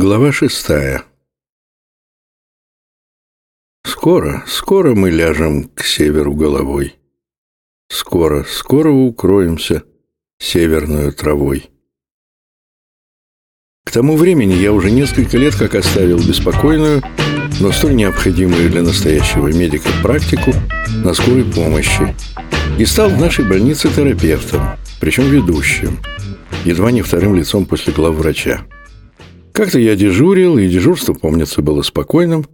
Глава шестая. Скоро, скоро мы ляжем к северу головой. Скоро, скоро укроемся северную травой. К тому времени я уже несколько лет как оставил беспокойную, но столь необходимую для настоящего медика практику на скорой помощи и стал в нашей больнице терапевтом, причем ведущим, едва не вторым лицом после главврача. Как-то я дежурил, и дежурство, помнится, было спокойным.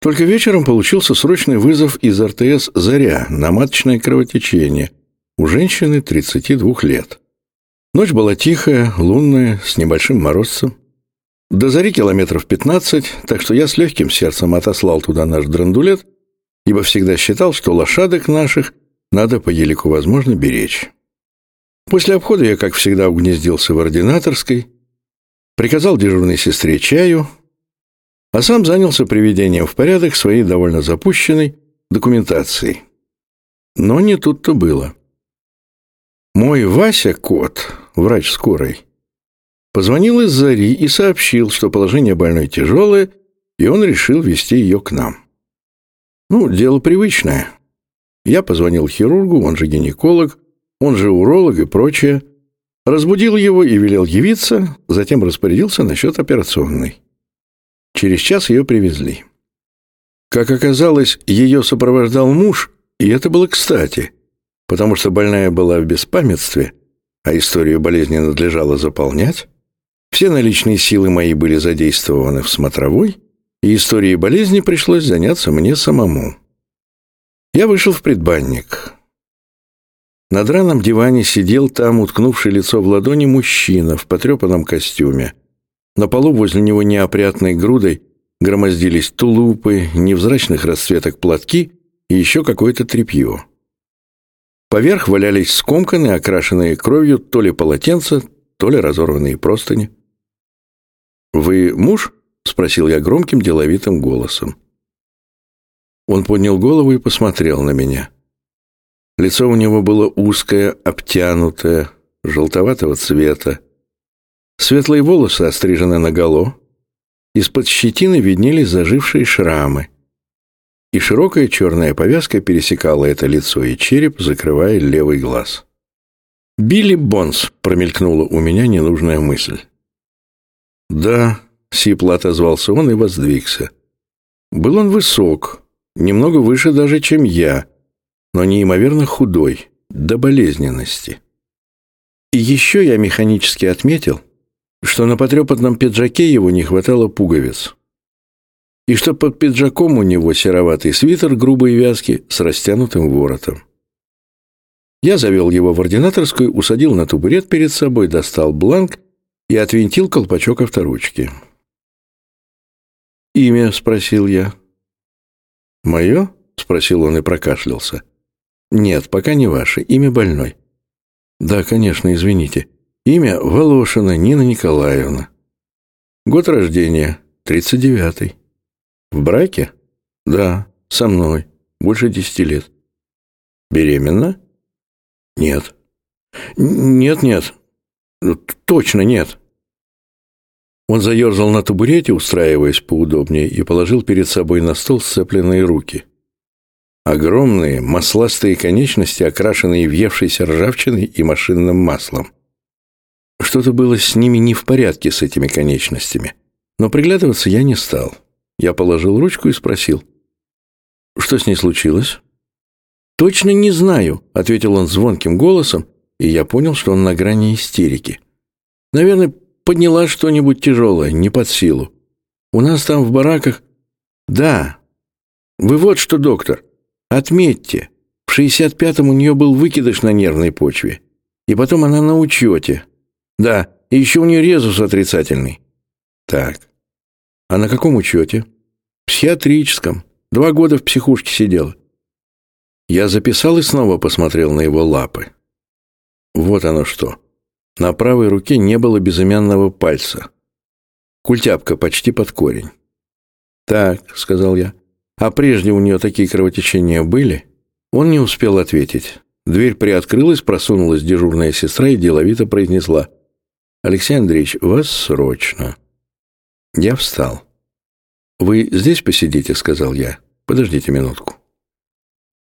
Только вечером получился срочный вызов из РТС «Заря» на маточное кровотечение у женщины 32 лет. Ночь была тихая, лунная, с небольшим морозцем. До зари километров 15, так что я с легким сердцем отослал туда наш драндулет, ибо всегда считал, что лошадок наших надо по елику возможно беречь. После обхода я, как всегда, угнездился в ординаторской – приказал дежурной сестре чаю, а сам занялся приведением в порядок своей довольно запущенной документации. Но не тут-то было. Мой Вася Кот, врач скорой, позвонил из Зари и сообщил, что положение больной тяжелое, и он решил вести ее к нам. Ну, дело привычное. Я позвонил хирургу, он же гинеколог, он же уролог и прочее, Разбудил его и велел явиться, затем распорядился насчет операционной. Через час ее привезли. Как оказалось, ее сопровождал муж, и это было кстати, потому что больная была в беспамятстве, а историю болезни надлежало заполнять. Все наличные силы мои были задействованы в смотровой, и историей болезни пришлось заняться мне самому. Я вышел в предбанник. На драном диване сидел там, уткнувший лицо в ладони, мужчина в потрепанном костюме. На полу возле него неопрятной грудой громоздились тулупы, невзрачных расцветок платки и еще какое-то тряпье. Поверх валялись скомканные, окрашенные кровью то ли полотенца, то ли разорванные простыни. «Вы муж?» — спросил я громким деловитым голосом. Он поднял голову и посмотрел на меня. Лицо у него было узкое, обтянутое, желтоватого цвета. Светлые волосы острижены наголо. Из-под щетины виднелись зажившие шрамы. И широкая черная повязка пересекала это лицо и череп, закрывая левый глаз. «Билли Бонс», — промелькнула у меня ненужная мысль. «Да», — сипло отозвался он и воздвигся. Был он высок, немного выше даже, чем я, но неимоверно худой, до болезненности. И еще я механически отметил, что на потрепанном пиджаке его не хватало пуговиц. И что под пиджаком у него сероватый свитер грубой вязки с растянутым воротом. Я завел его в ординаторскую, усадил на табурет перед собой, достал бланк и отвинтил колпачок авторучки. «Имя?» — спросил я. «Мое?» — спросил он и прокашлялся. «Нет, пока не ваше. Имя больной». «Да, конечно, извините. Имя Волошина Нина Николаевна. Год рождения тридцать девятый. В браке? Да, со мной. Больше десяти лет. Беременна? Нет. Нет, нет. Ну, точно нет. Он заерзал на табурете, устраиваясь поудобнее, и положил перед собой на стол сцепленные руки. Огромные, масластые конечности, окрашенные въевшейся ржавчиной и машинным маслом. Что-то было с ними не в порядке, с этими конечностями. Но приглядываться я не стал. Я положил ручку и спросил. «Что с ней случилось?» «Точно не знаю», — ответил он звонким голосом, и я понял, что он на грани истерики. «Наверное, подняла что-нибудь тяжелое, не под силу. У нас там в бараках...» «Да. Вы вот что, доктор. Отметьте, в 65-м у нее был выкидыш на нервной почве. И потом она на учете. Да, и еще у нее резус отрицательный. Так. А на каком учете? Психиатрическом. Два года в психушке сидела. Я записал и снова посмотрел на его лапы. Вот оно что. На правой руке не было безымянного пальца. Культяпка почти под корень. «Так», — сказал я, а прежде у нее такие кровотечения были? Он не успел ответить. Дверь приоткрылась, просунулась дежурная сестра и деловито произнесла. «Алексей Андреевич, вас срочно». Я встал. «Вы здесь посидите?» — сказал я. «Подождите минутку».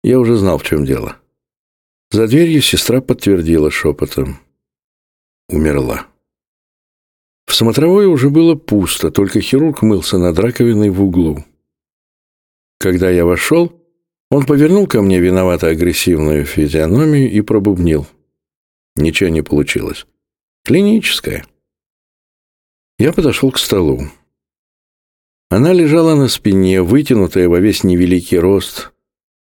Я уже знал, в чем дело. За дверью сестра подтвердила шепотом. Умерла. В смотровой уже было пусто, только хирург мылся над раковиной в углу. Когда я вошел, он повернул ко мне виновато-агрессивную физиономию и пробубнил. Ничего не получилось. Клиническая. Я подошел к столу. Она лежала на спине, вытянутая во весь невеликий рост,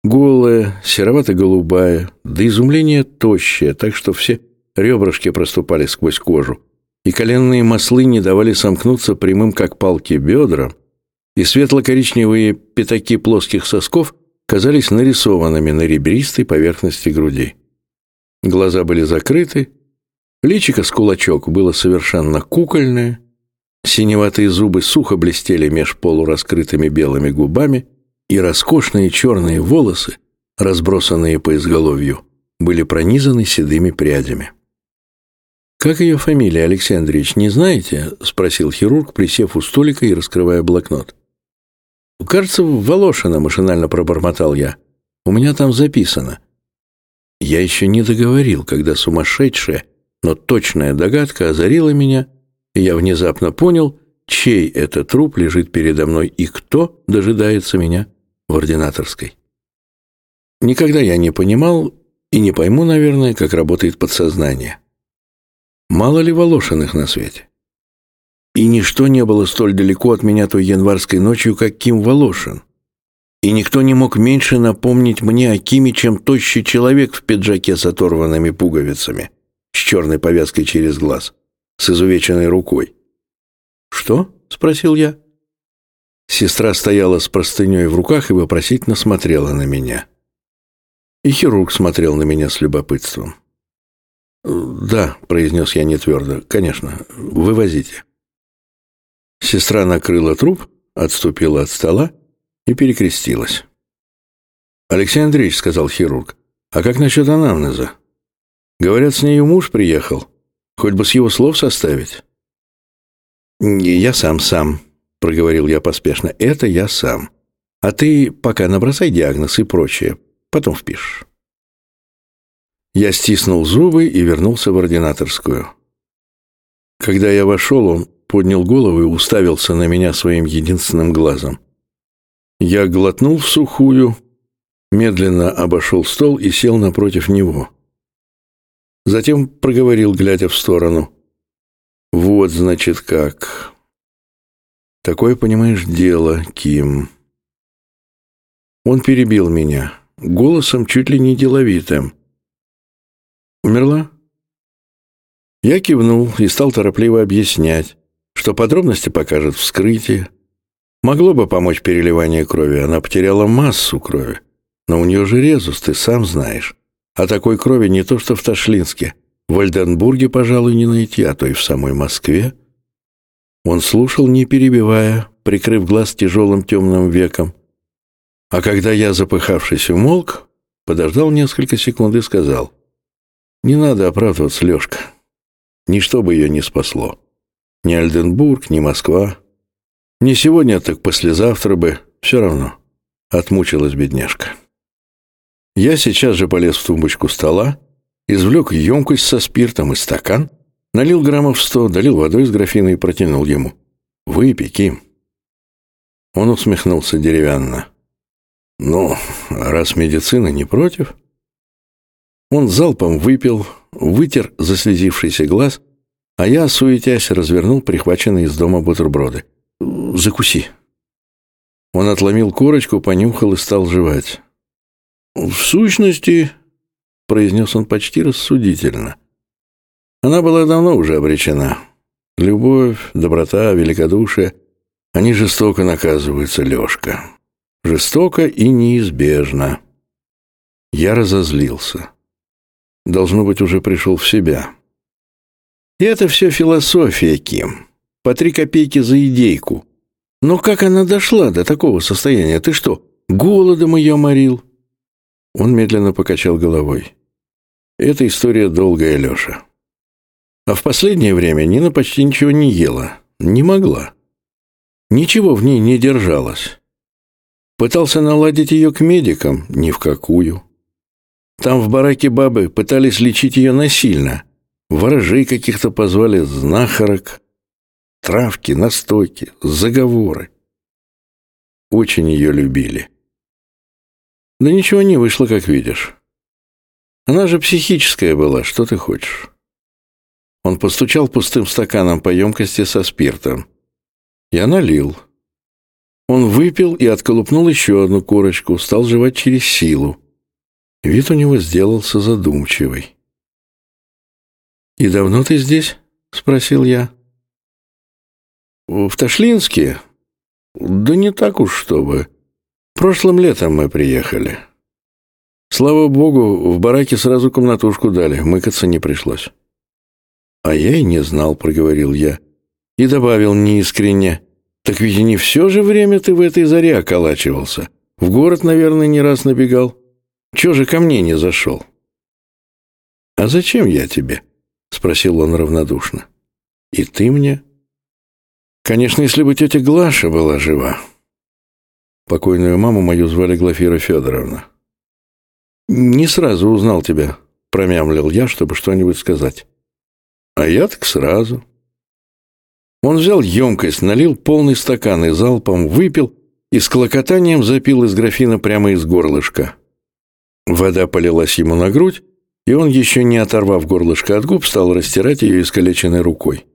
голая, серовато-голубая, до изумления тощая, так что все ребрышки проступали сквозь кожу, и коленные маслы не давали сомкнуться прямым, как палки, бедрам, и светло-коричневые пятаки плоских сосков казались нарисованными на ребристой поверхности груди. Глаза были закрыты, личико с кулачок было совершенно кукольное, синеватые зубы сухо блестели меж полураскрытыми белыми губами, и роскошные черные волосы, разбросанные по изголовью, были пронизаны седыми прядями. «Как ее фамилия, Алексей Андреевич, не знаете?» — спросил хирург, присев у столика и раскрывая блокнот. «Кажется, Волошина», — машинально пробормотал я. «У меня там записано». Я еще не договорил, когда сумасшедшая, но точная догадка озарила меня, и я внезапно понял, чей это труп лежит передо мной и кто дожидается меня в ординаторской. Никогда я не понимал и не пойму, наверное, как работает подсознание. Мало ли Волошиных на свете. И ничто не было столь далеко от меня той январской ночью, как Ким Волошин. И никто не мог меньше напомнить мне о Киме, чем тощий человек в пиджаке с оторванными пуговицами, с черной повязкой через глаз, с изувеченной рукой. «Что?» — спросил я. Сестра стояла с простыней в руках и вопросительно смотрела на меня. И хирург смотрел на меня с любопытством. «Да», — произнес я нетвердо, — «конечно, вывозите». Сестра накрыла труп, отступила от стола и перекрестилась. «Алексей Андреевич», — сказал хирург, — «а как насчет анамнеза? Говорят, с нею муж приехал. Хоть бы с его слов составить». «Я сам, сам», — проговорил я поспешно. «Это я сам. А ты пока набросай диагноз и прочее. Потом впишешь». Я стиснул зубы и вернулся в ординаторскую. Когда я вошел, он поднял голову и уставился на меня своим единственным глазом. Я глотнул в сухую, медленно обошел стол и сел напротив него. Затем проговорил, глядя в сторону. «Вот, значит, как. Такое, понимаешь, дело, Ким». Он перебил меня, голосом чуть ли не деловитым. «Умерла?» Я кивнул и стал торопливо объяснять что подробности покажет вскрытие. Могло бы помочь переливание крови, она потеряла массу крови. Но у нее же резус, ты сам знаешь. А такой крови не то что в Ташлинске. В Ольденбурге, пожалуй, не найти, а то и в самой Москве. Он слушал, не перебивая, прикрыв глаз тяжелым темным веком. А когда я, запыхавшись, умолк, подождал несколько секунд и сказал, «Не надо оправдываться, Лешка. Ничто бы ее не спасло». Ни Альденбург, ни Москва. Не сегодня, так послезавтра бы. Все равно. Отмучилась бедняжка. Я сейчас же полез в тумбочку стола, извлек емкость со спиртом и стакан, налил граммов сто, долил водой из графина и протянул ему. «Выпей, Ким». Он усмехнулся деревянно. «Ну, раз медицина не против...» Он залпом выпил, вытер заслезившийся глаз — а я, суетясь, развернул прихваченные из дома бутерброды. «Закуси». Он отломил корочку, понюхал и стал жевать. «В сущности», — произнес он почти рассудительно, — «она была давно уже обречена. Любовь, доброта, великодушие, они жестоко наказываются, Лешка. Жестоко и неизбежно». Я разозлился. Должно быть, уже пришел в себя. Это все философия, Ким. По три копейки за идейку. Но как она дошла до такого состояния? Ты что, голодом ее морил?» Он медленно покачал головой. «Эта история долгая, Леша. А в последнее время Нина почти ничего не ела. Не могла. Ничего в ней не держалось. Пытался наладить ее к медикам? Ни в какую. Там в бараке бабы пытались лечить ее насильно. Ворожей каких-то позвали, знахарок, травки, настойки, заговоры. Очень ее любили. Да ничего не вышло, как видишь. Она же психическая была, что ты хочешь? Он постучал пустым стаканом по емкости со спиртом. Я налил. Он выпил и отколупнул еще одну корочку, стал жевать через силу. Вид у него сделался задумчивый. «И давно ты здесь?» — спросил я. «В Ташлинске? Да не так уж, чтобы. Прошлым летом мы приехали. Слава богу, в бараке сразу комнатушку дали, мыкаться не пришлось». «А я и не знал», — проговорил я. И добавил неискренне. «Так ведь не все же время ты в этой заре околачивался. В город, наверное, не раз набегал. Чего же ко мне не зашел?» «А зачем я тебе?» — спросил он равнодушно. «И ты мне?» «Конечно, если бы тетя Глаша была жива». Покойную маму мою звали Глафира Федоровна. «Не сразу узнал тебя», — промямлил я, чтобы что-нибудь сказать. А я так сразу. Он взял емкость, налил полный стакан и залпом выпил и с клокотанием запил из графина прямо из горлышка. Вода полилась ему на грудь, и он, еще не оторвав горлышко от губ, стал растирать ее искалеченной рукой.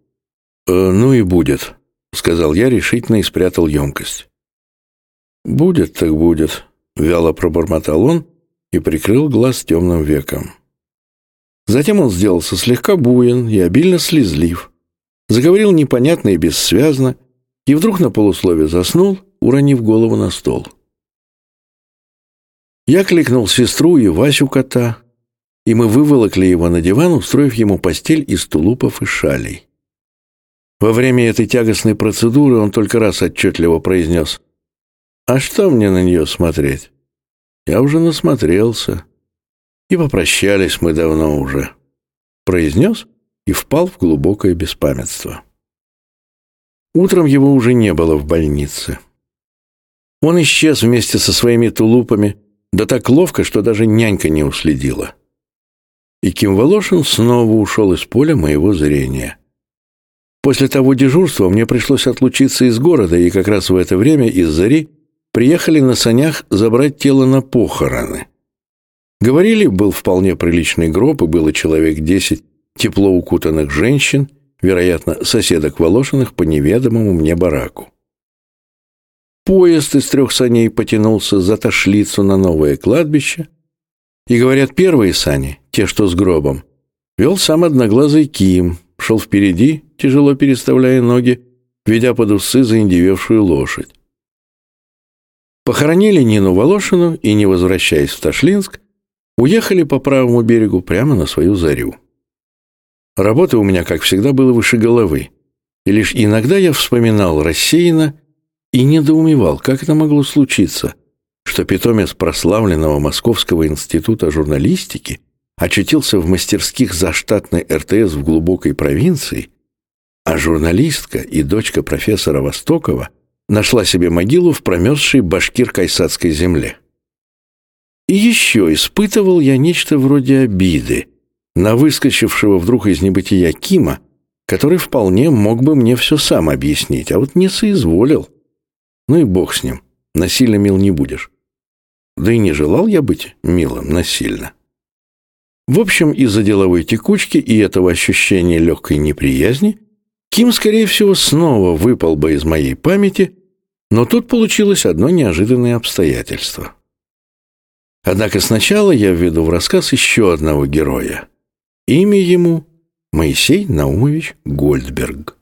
«Э, «Ну и будет», — сказал я решительно и спрятал емкость. «Будет так будет», — вяло пробормотал он и прикрыл глаз темным веком. Затем он сделался слегка буен и обильно слезлив. Заговорил непонятно и бессвязно, и вдруг на полуслове заснул, уронив голову на стол. Я кликнул сестру и Васю кота, и мы выволокли его на диван, устроив ему постель из тулупов и шалей. Во время этой тягостной процедуры он только раз отчетливо произнес «А что мне на нее смотреть? Я уже насмотрелся». И попрощались мы давно уже. Произнес и впал в глубокое беспамятство. Утром его уже не было в больнице. Он исчез вместе со своими тулупами, да так ловко, что даже нянька не уследила. И Ким Волошин снова ушел из поля моего зрения. После того дежурства мне пришлось отлучиться из города, и как раз в это время из Зари приехали на санях забрать тело на похороны. Говорили, был вполне приличный гроб, и было человек десять тепло укутанных женщин, вероятно, соседок Волошиных по неведомому мне бараку. Поезд из трех саней потянулся за Ташлицу на новое кладбище, и, говорят, первые сани, те, что с гробом, вел сам одноглазый Ким, шел впереди, тяжело переставляя ноги, ведя под усы заиндевевшую лошадь. Похоронили Нину Волошину и, не возвращаясь в Ташлинск, Уехали по правому берегу прямо на свою зарю. Работы у меня, как всегда, было выше головы. И лишь иногда я вспоминал рассеянно и недоумевал, как это могло случиться, что питомец прославленного Московского института журналистики очутился в мастерских заштатной РТС в глубокой провинции, а журналистка и дочка профессора Востокова нашла себе могилу в промерзшей башкир-кайсадской земле. И еще испытывал я нечто вроде обиды на выскочившего вдруг из небытия Кима, который вполне мог бы мне все сам объяснить, а вот не соизволил. Ну и бог с ним, насильно мил не будешь. Да и не желал я быть милым насильно. В общем, из-за деловой текучки и этого ощущения легкой неприязни Ким, скорее всего, снова выпал бы из моей памяти, но тут получилось одно неожиданное обстоятельство. Однако сначала я введу в рассказ еще одного героя. Имя ему Моисей Наумович Гольдберг.